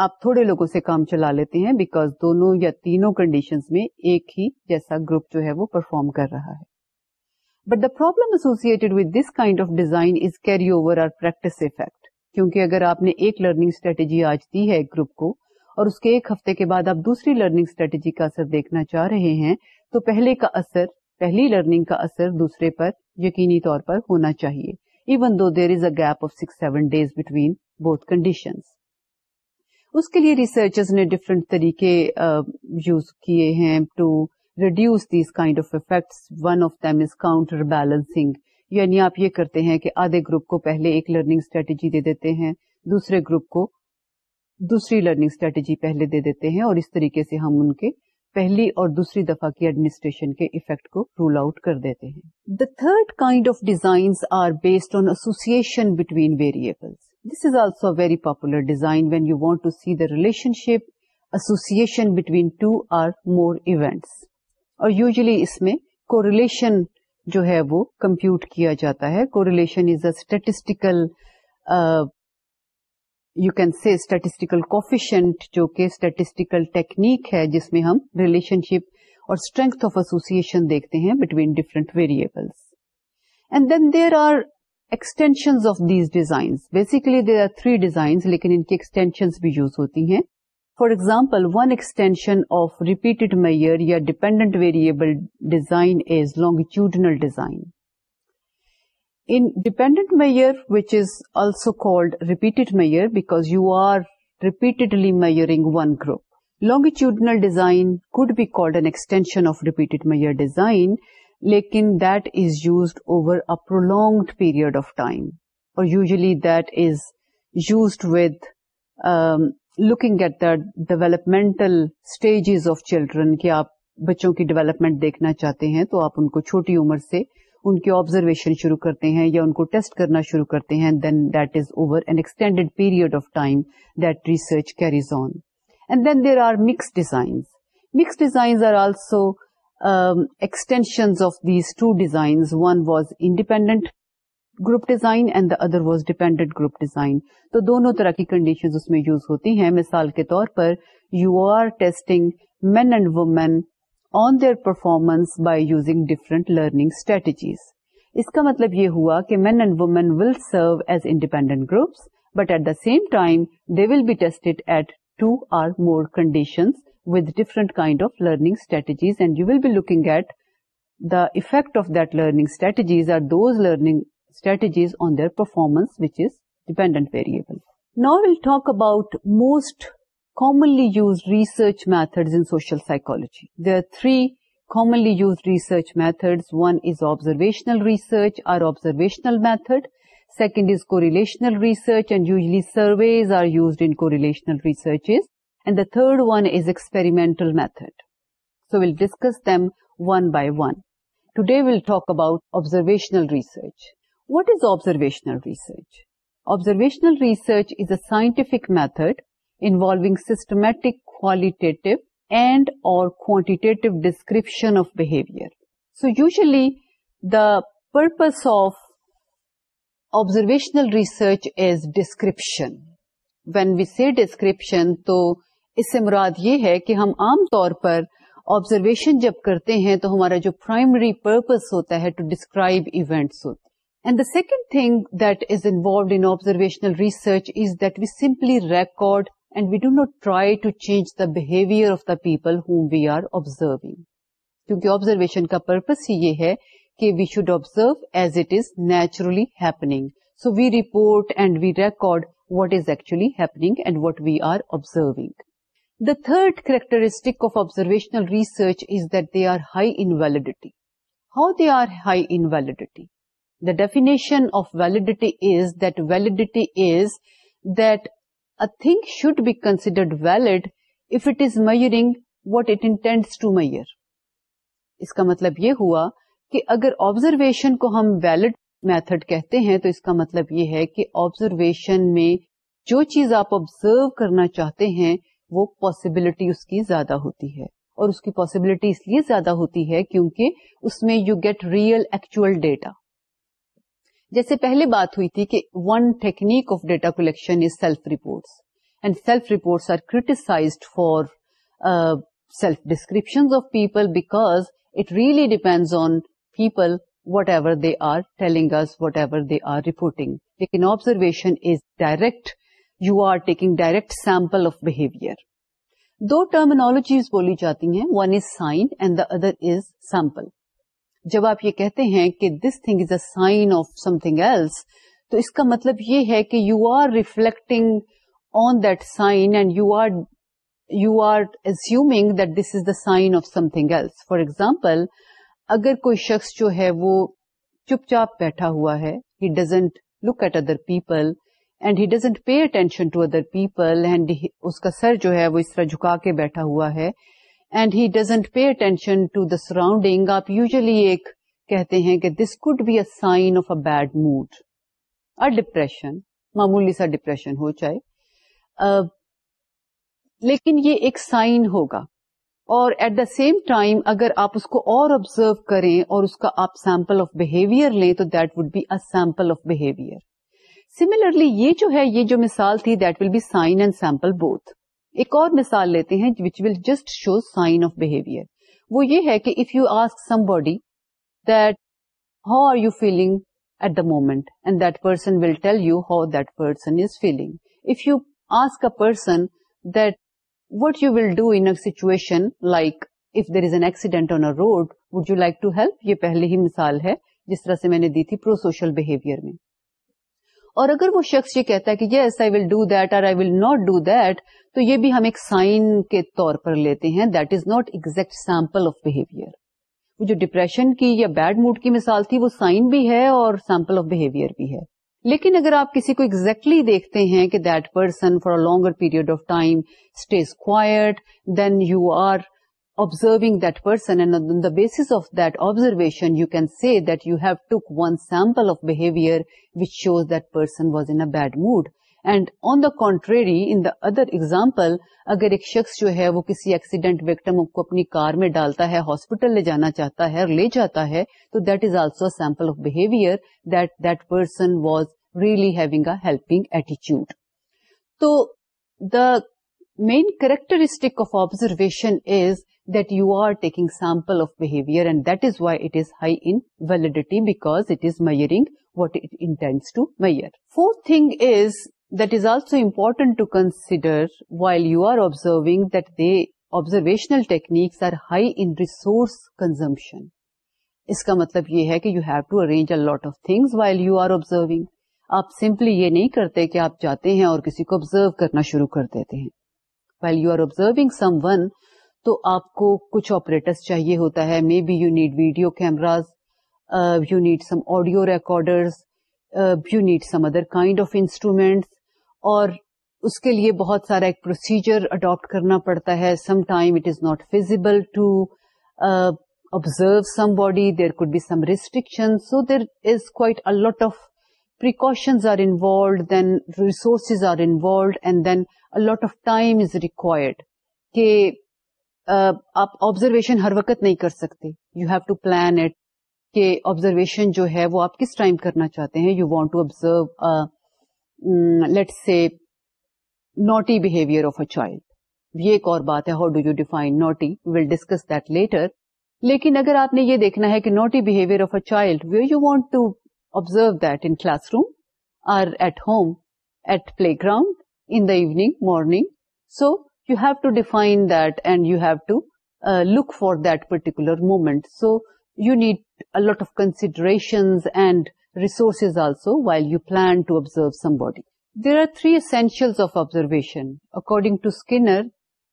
آپ تھوڑے لوگوں سے کام چلا لیتے ہیں because دونوں یا تینوں کنڈیشنز میں ایک ہی جیسا گروپ جو ہے وہ پرفارم کر رہا ہے but the problem associated with this kind of design is carry over or practice effect کیونکہ اگر آپ نے ایک لرننگ اسٹریٹجی آج دی ہے ایک گروپ کو اور اس کے ایک ہفتے کے بعد آپ دوسری لرننگ اسٹریٹجی کا اثر دیکھنا چاہ رہے ہیں تو پہلے کا اثر پہلی لرننگ کا اثر دوسرے پر یقینی طور پر ہونا چاہیے even though there is a gap of six seven days between both condition اس کے لیے ریسرچرز نے ڈفرنٹ طریقے یوز کیے ہیں to reduce these kind of effects one of them is counterbalancing یعنی آپ یہ کرتے ہیں کہ آدھے گروپ کو پہلے ایک لرننگ اسٹریٹجی دے دیتے ہیں دوسرے گروپ کو دوسری لرننگ اسٹریٹجی پہلے دے دیتے ہیں اور اس طریقے سے ہم ان کے پہلی اور دوسری دفعہ کی ایڈمنسٹریشن کے افیکٹ کو رول آؤٹ کر دیتے ہیں the third kind of designs are based on association between variables this is also very popular design when you want to see the relationship association between two or more events اور usually اس میں relation جو ہے وہ compute کیا جاتا ہے کو relation is statistical you can see statistical coefficient جو کہ اسٹیٹسٹیکل ٹیکنیک ہے جس میں ہم ریلیشن شپ اور اسٹرینتھ آف ایسوسیشن دیکھتے ہیں between different variables and then there are extension of these designs basically there are three designs لیکن ان کی ایکسٹینشن بھی یوز ہوتی ہیں For example, one extension of repeated Meyer or dependent variable design is longitudinal design. In dependent Meyer, which is also called repeated Meyer because you are repeatedly measuring one group, longitudinal design could be called an extension of repeated Meyer design, lekin that is used over a prolonged period of time, or usually that is used with um, looking at the developmental stages of children کے آپ بچوں کی development دیکھنا چاہتے ہیں تو آپ ان کو چھوٹی عمر سے ان کی آبزرویشن شروع کرتے ہیں یا ان کو ٹیسٹ کرنا شروع کرتے ہیں then that is over an extended period of time that research carries on and then there are mix designs mix designs are also extensions of these two designs one was independent group design and the other was dependent group design تو دونوں طرح کی condition اس میں use ہوتی ہیں مثال کے طور پر you are testing men and women on their performance by using different learning strategies اس کا مطلب یہ ہوا کہ men and women will serve as independent groups but at the same time they will be tested at two or more conditions with different kind of learning strategies and you will be looking at the effect of that learning strategies or those learning strategies on their performance, which is dependent variable. Now we'll talk about most commonly used research methods in social psychology. There are three commonly used research methods. One is observational research, our observational method. Second is correlational research, and usually surveys are used in correlational researches. And the third one is experimental method. So we'll discuss them one by one. Today we'll talk about observational research. What is observational research observational research is a scientific method involving systematic qualitative and اور quantitative description of behaviour so usually the purpose of observational research is description. When we see description تو اس سے مراد یہ ہے کہ ہم عام طور پر آبزرویشن جب کرتے ہیں تو ہمارا جو پرائمری پرپز ہوتا ہے ٹو ڈسکرائب ایونٹس ہوتا and the second thing that is involved in research that we simply record and we do not try to changer of the people whom we are observing کیونکہ observation کا purpose ہی یہ we should observe as it is naturally happening so we report and we record what is actually happening and what we are observing the third characteristic of observational research is that they are high in validity how they are high in validity the definition of validity is that validity is that I think should be considered valid if it is measuring what it intend to measure اس کا مطلب یہ ہوا کہ اگر observation کو ہم valid method کہتے ہیں تو اس کا مطلب یہ ہے کہ آبزرویشن میں جو چیز آپ آبزرو کرنا چاہتے ہیں وہ پاسبلٹی اس کی زیادہ ہوتی ہے اور اس کی پاسبلٹی اس لیے زیادہ ہوتی ہے کیونکہ اس میں you get real actual data جیسے پہلے بات ہوئی تھی کہ one technique of data collection is self reports and self reports are criticised for self description of people because it really depends on people whatever they are is whatever they are reporting لیکن observation is direct you are taking direct sample of behaviour دو terminologies بولی جاتی ہیں one is sign and the other is sample جب آپ یہ کہتے ہیں کہ this thing is a sign of something else تو اس کا مطلب یہ ہے کہ you are reflecting on that sign and you are you are assuming that this is the sign of something else for example اگر کوئی شخص جو ہے وہ چپ چاپ بیٹھا ہوا ہے he doesn't look at other people and he doesn't pay attention to other people and اس کا سر جو ہے وہ اس طرح جھکا کے بیٹھا ہوا ہے and he doesn't pay attention to the surrounding آپ یوزلی ایک کہتے ہیں کہ this could be a sign of a bad mood a depression معمولی سا ڈپریشن ہو جائے uh, لیکن یہ ایک سائن ہوگا اور ایٹ دا سیم ٹائم اگر آپ اس کو اور آبزرو کریں اور اس کا آپ سیمپل آف بہیویئر لیں تو that would be a sample of behaviour similarly یہ جو ہے یہ جو مثال تھی that will be sign and sample both ایک اور مثال لیتے ہیں which will just show sign of behaviour وہ یہ ہے کہ if you ask somebody that how are you feeling at the moment and that person will tell you how that person is feeling if you ask person that what you will do in situation like if there is an accident on a road would you like to help یہ پہلے ہی مثال ہے جس طرح سے میں نے دی تھی پرو سوشل بہیویئر میں اور اگر وہ شخص یہ کہتا ہے کہ yes I will do that اور I will not do that تو یہ بھی ہم ایک سائن کے طور پر لیتے ہیں that is not exact sample of behaviour وہ جو ڈپریشن کی یا بیڈ موڈ کی مثال تھی وہ سائن بھی ہے اور سیمپل آف بہیویئر بھی ہے لیکن اگر آپ کسی کو ایگزیکٹلی exactly دیکھتے ہیں کہ that person for longer period of time stays quiet then you are ٹ پرسنڈ the base of that observation you can see that you have took one sample of behaviour which shows that person was in a bad mood and on the the the the the دنٹری in the other example اگر ایک شخص جو ہے وہ کسی accident victim کو اپنی کار میں ڈالتا ہے ہاسپیٹل لے جانا چاہتا ہے اور لے جاتا ہے تو that is also a sample of behaviour that person was really having a helping ایٹیچیوڈ تو main characteristic of that is that you are taking sample of that and that is why it is high because because it is what what intends to measure fourth thing is that is also important to consider while you are observing that the observational techniques are high in resource consumption اس کا مطلب یہ ہے کہ you have to arrange a lot of things while you are observing آپ simply یہ نہیں کرتے کہ آپ جاتے ہیں اور کسی کو آبزرو کرنا شروع کر دیتے ہیں well you are observing someone تو آپ کو کچھ آپریٹرس چاہیے ہوتا ہے may be you need video cameras you need some audio recorders you need some other kind of instruments اور اس کے لیے بہت سارا ایک پروسیجر اڈاپٹ کرنا پڑتا ہے some time it is not feasible to observe somebody there could be some restriction so there is quite a lot of precautions are are involved, involved, then then resources and a lot of time is required. کہ آپ observation ہر وقت نہیں کر سکتے you have to plan it کہ observation جو ہے وہ آپ کس ٹائم کرنا چاہتے ہیں you want to observe let see naughty behaviour of a child یہ ایک اور بات ہے how do you define naughty will discuss that later لیکن اگر آپ نے یہ دیکھنا ہے کہ naughty behaviour of a child you want to observe that in classroom or at home, at playground, in the evening, morning. So you have to define that and you have to uh, look for that particular moment. So you need a lot of considerations and resources also while you plan to observe somebody. There are three essentials of observation. According to Skinner,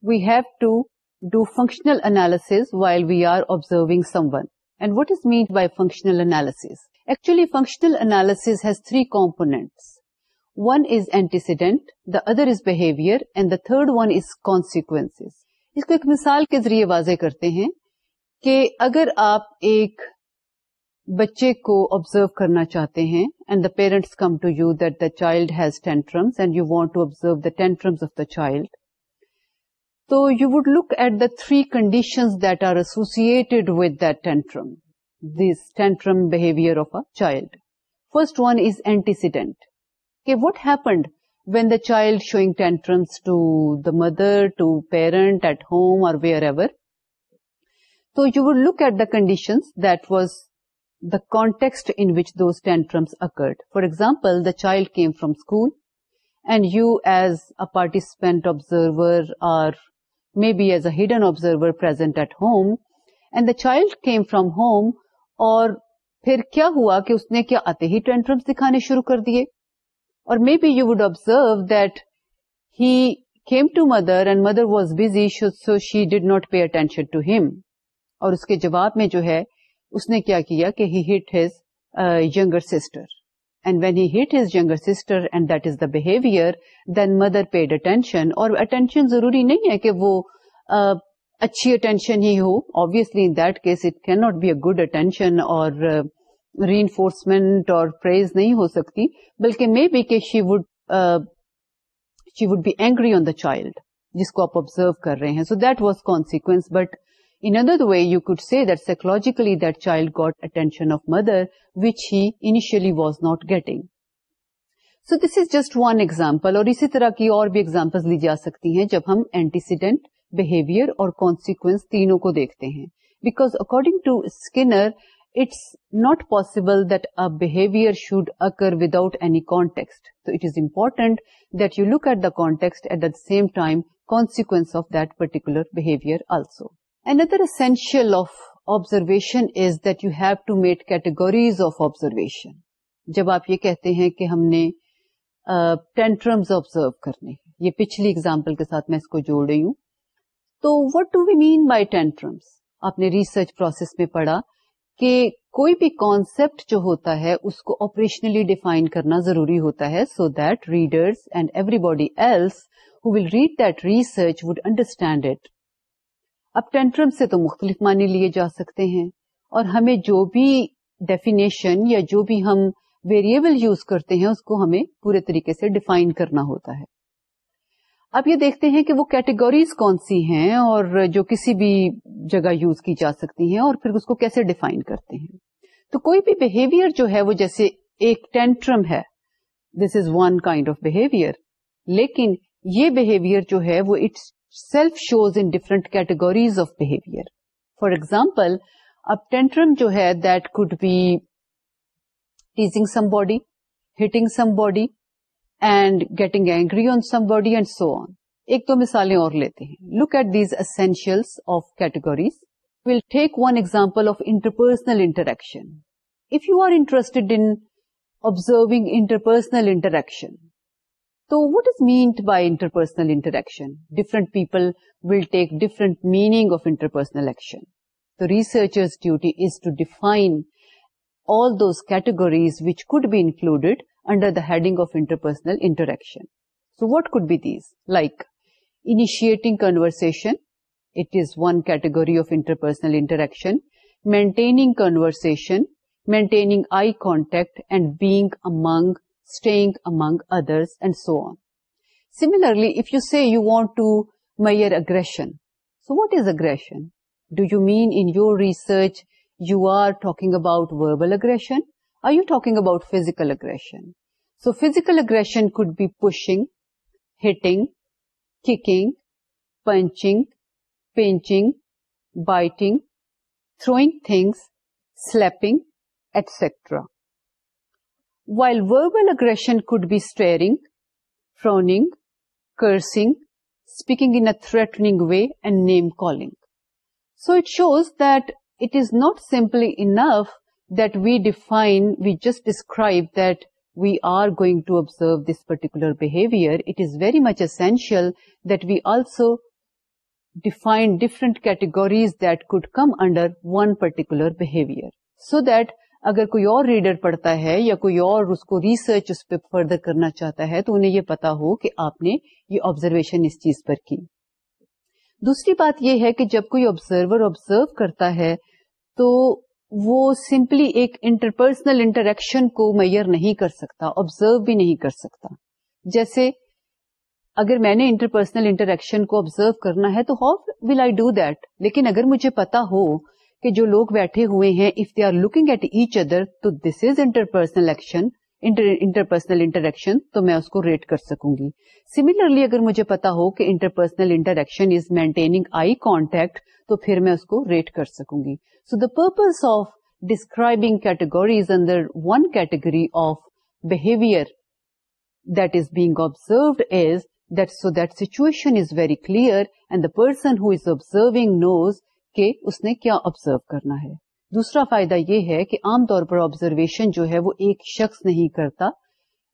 we have to do functional analysis while we are observing someone. And what is meant by functional analysis actually functional analysis has three components one is antecedent the other is behaviour and the third one is consequence اس کو ایک مثال کے ذریعے واضح کرتے ہیں کہ اگر آپ ایک بچے کو آبزرو کرنا چاہتے ہیں and the parents come to you the child has tantrums and you want to observe the tantrums of the child So you would look at the three conditions that are associated with that tantrum, this tantrum behavior of a child. First one is antecedent. Okay, what happened when the child showing tantrums to the mother, to parent at home or wherever? So you would look at the conditions that was the context in which those tantrums occurred. For example, the child came from school, and you as a participant, observer, or may be as a hidden observer present at home and the child came from home اور پھر کیا ہوا کہ اس نے کیا آتے ہی tantrums دکھانے شروع کر دیے اور may be you would observe that he came to mother and mother was busy so she did not pay attention to him اور اس کے جواب میں جو ہے اس نے کیا کیا کہ he hit his young sister and when he hit his young sister and that is there then mother paid attention اور اٹینشن ضروری نہیں ہے کہ وہ اچھی اٹینشن ہی ہو آبیسلی ان دس اٹ کی not be a good attention اور ری اینفورسمنٹ اور پریز نہیں ہو سکتی بلکہ مے بی کہ چائلڈ جس کو آپ آبزرو کر رہے ہیں so that was consequence but in other way you could see that psychologically that child got attention of mother which he initially was not getting so this is just one example اور اسی طرح کی اور بھی example لی جا سکتی ہیں جب ہم اینٹی سیڈینٹ بہیویئر اور کانسیکوئنس تینوں کو دیکھتے ہیں because according to Skinner it's not possible that a behaviour should occur without a context تو it is important that you look at the context at the same time consequence of that particular behaviour also Another essential of observation is that you have to make categories of observation. جب آپ یہ کہتے ہیں کہ ہم نے ٹینٹرمز observe کرنے یہ پچھلی اگزامپل کے ساتھ میں اس کو جوڑ رہی ہوں تو what do we mean by tantrums آپ نے ریسرچ پروسیس میں پڑھا کہ کوئی بھی کانسپٹ جو ہوتا ہے اس کو آپریشنلی ڈیفائن کرنا ضروری ہوتا ہے so that readers and everybody else who will read that research would understand it اب ٹینٹرم سے تو مختلف معنی لیے جا سکتے ہیں اور ہمیں جو بھی ڈیفینیشن یا جو بھی ہم ویریبل یوز کرتے ہیں اس کو ہمیں پورے طریقے سے ڈیفائن کرنا ہوتا ہے اب یہ دیکھتے ہیں کہ وہ کیٹیگوریز کون سی ہیں اور جو کسی بھی جگہ یوز کی جا سکتی ہیں اور پھر اس کو کیسے ڈیفائن کرتے ہیں تو کوئی بھی بہیویئر جو ہے وہ جیسے ایک ٹینٹرم ہے this is one kind of behaviour لیکن یہ بہیویئر جو ہے وہ itself shows in different categories of behaviour for example اب ٹینٹرم جو ہے that could be teasing somebody hitting somebody and getting angry on somebody and so on ایک دو مثالیں اور لیتے ہیں look at these essential of categories we'll take one example of interpersonal interaction if you are interested in observing interpersonal interaction So what is meant by interpersonal interaction? Different people will take different meaning of interpersonal action. The researcher's duty is to define all those categories which could be included under the heading of interpersonal interaction. So what could be these? Like initiating conversation, it is one category of interpersonal interaction. Maintaining conversation, maintaining eye contact and being among staying among others, and so on. Similarly, if you say you want to measure aggression, so what is aggression? Do you mean in your research you are talking about verbal aggression? Are you talking about physical aggression? So physical aggression could be pushing, hitting, kicking, punching, pinching, biting, throwing things, slapping, etc while verbal aggression could be swearing, frowning, cursing, speaking in a threatening way, and name-calling. So it shows that it is not simply enough that we just describe that we are going to observe this particular behavior. It is very much essential that we also define different categories that could come under one particular behavior, so that اگر کوئی اور reader پڑھتا ہے یا کوئی اور اس کو ریسرچ اس پہ فردر کرنا چاہتا ہے تو انہیں یہ پتا ہو کہ آپ نے یہ آبزرویشن اس چیز پر کی دوسری بات یہ ہے کہ جب کوئی آبزرور آبزرو کرتا ہے تو وہ سمپلی ایک انٹرپرسنل انٹریکشن کو میئر نہیں کر سکتا آبزرو بھی نہیں کر سکتا جیسے اگر میں نے انٹرپرسنل انٹریکشن کو آبزرو کرنا ہے تو how will I do that لیکن اگر مجھے پتا ہو کہ جو لوگ بیٹھے ہوئے ہیں if they are looking at each other تو دس از انٹرپرسنل انٹریکشن تو میں اس کو ریٹ کر سکوں گی سملرلی اگر مجھے پتا ہو کہ interpersonal interaction is maintaining eye contact تو پھر میں اس کو ریٹ کر سکوں گی so the purpose of describing categories اندر one category of behaviour that is being observed is that so that situation is very clear and the person who is observing knows کہ اس نے کیا آبزرو کرنا ہے دوسرا فائدہ یہ ہے کہ عام طور پر آبزرویشن جو ہے وہ ایک شخص نہیں کرتا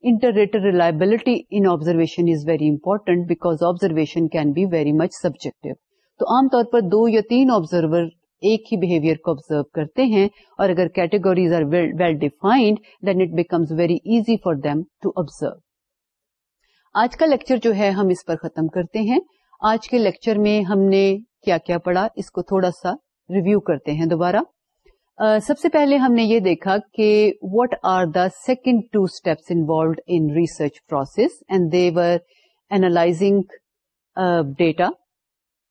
inter reliability in observation is very important because observation can be very much subjective تو عام طور پر دو یا تین آبزرور ایک ہی بہیویئر کو آبزرو کرتے ہیں اور اگر categories are well defined then it becomes very easy for them to observe آج کا لیکچر جو ہے ہم اس پر ختم کرتے ہیں آج کے لیکچر میں ہم نے کیا کیا پڑھا اس کو تھوڑا سا ریویو کرتے ہیں دوبارہ سب سے پہلے ہم نے یہ دیکھا کہ what are the second two steps involved in research process and they analysing data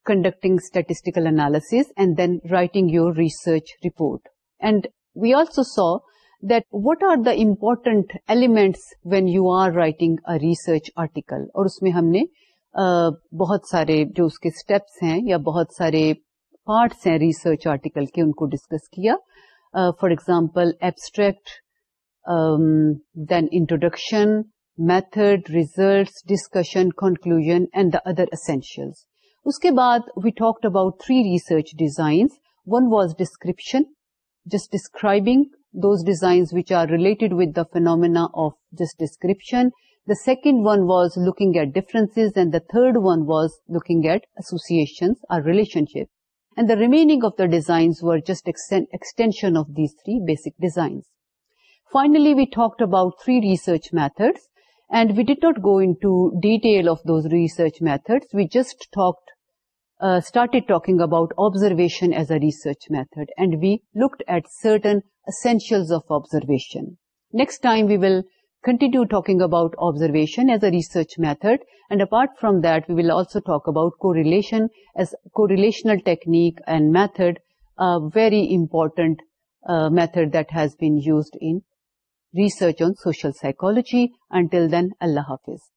conducting statistical analysis and then writing your research report and we also so that what are the important elements when you are writing a research article اور اس میں ہم نے بہت سارے جو اس کے steps ہیں یا بہت سارے پارٹس ہیں ریسرچ آرٹیکل کے ان کو ڈسکس کیا for example abstract then introduction method results discussion conclusion and the other essential اس کے بعد we talked about three research designs one was description just describing those designs which are related with the phenomena of just description. The second one was looking at differences, and the third one was looking at associations or relationships. And the remaining of the designs were just extension of these three basic designs. Finally, we talked about three research methods, and we did not go into detail of those research methods. We just uh, started talking about observation as a research method, and we looked at certain essentials of observation. Next time we will continue talking about observation as a research method and apart from the we'll also talk about کوشش correlational technique and method و very important method that has been used in research on social psychology and till then اللہ حافظ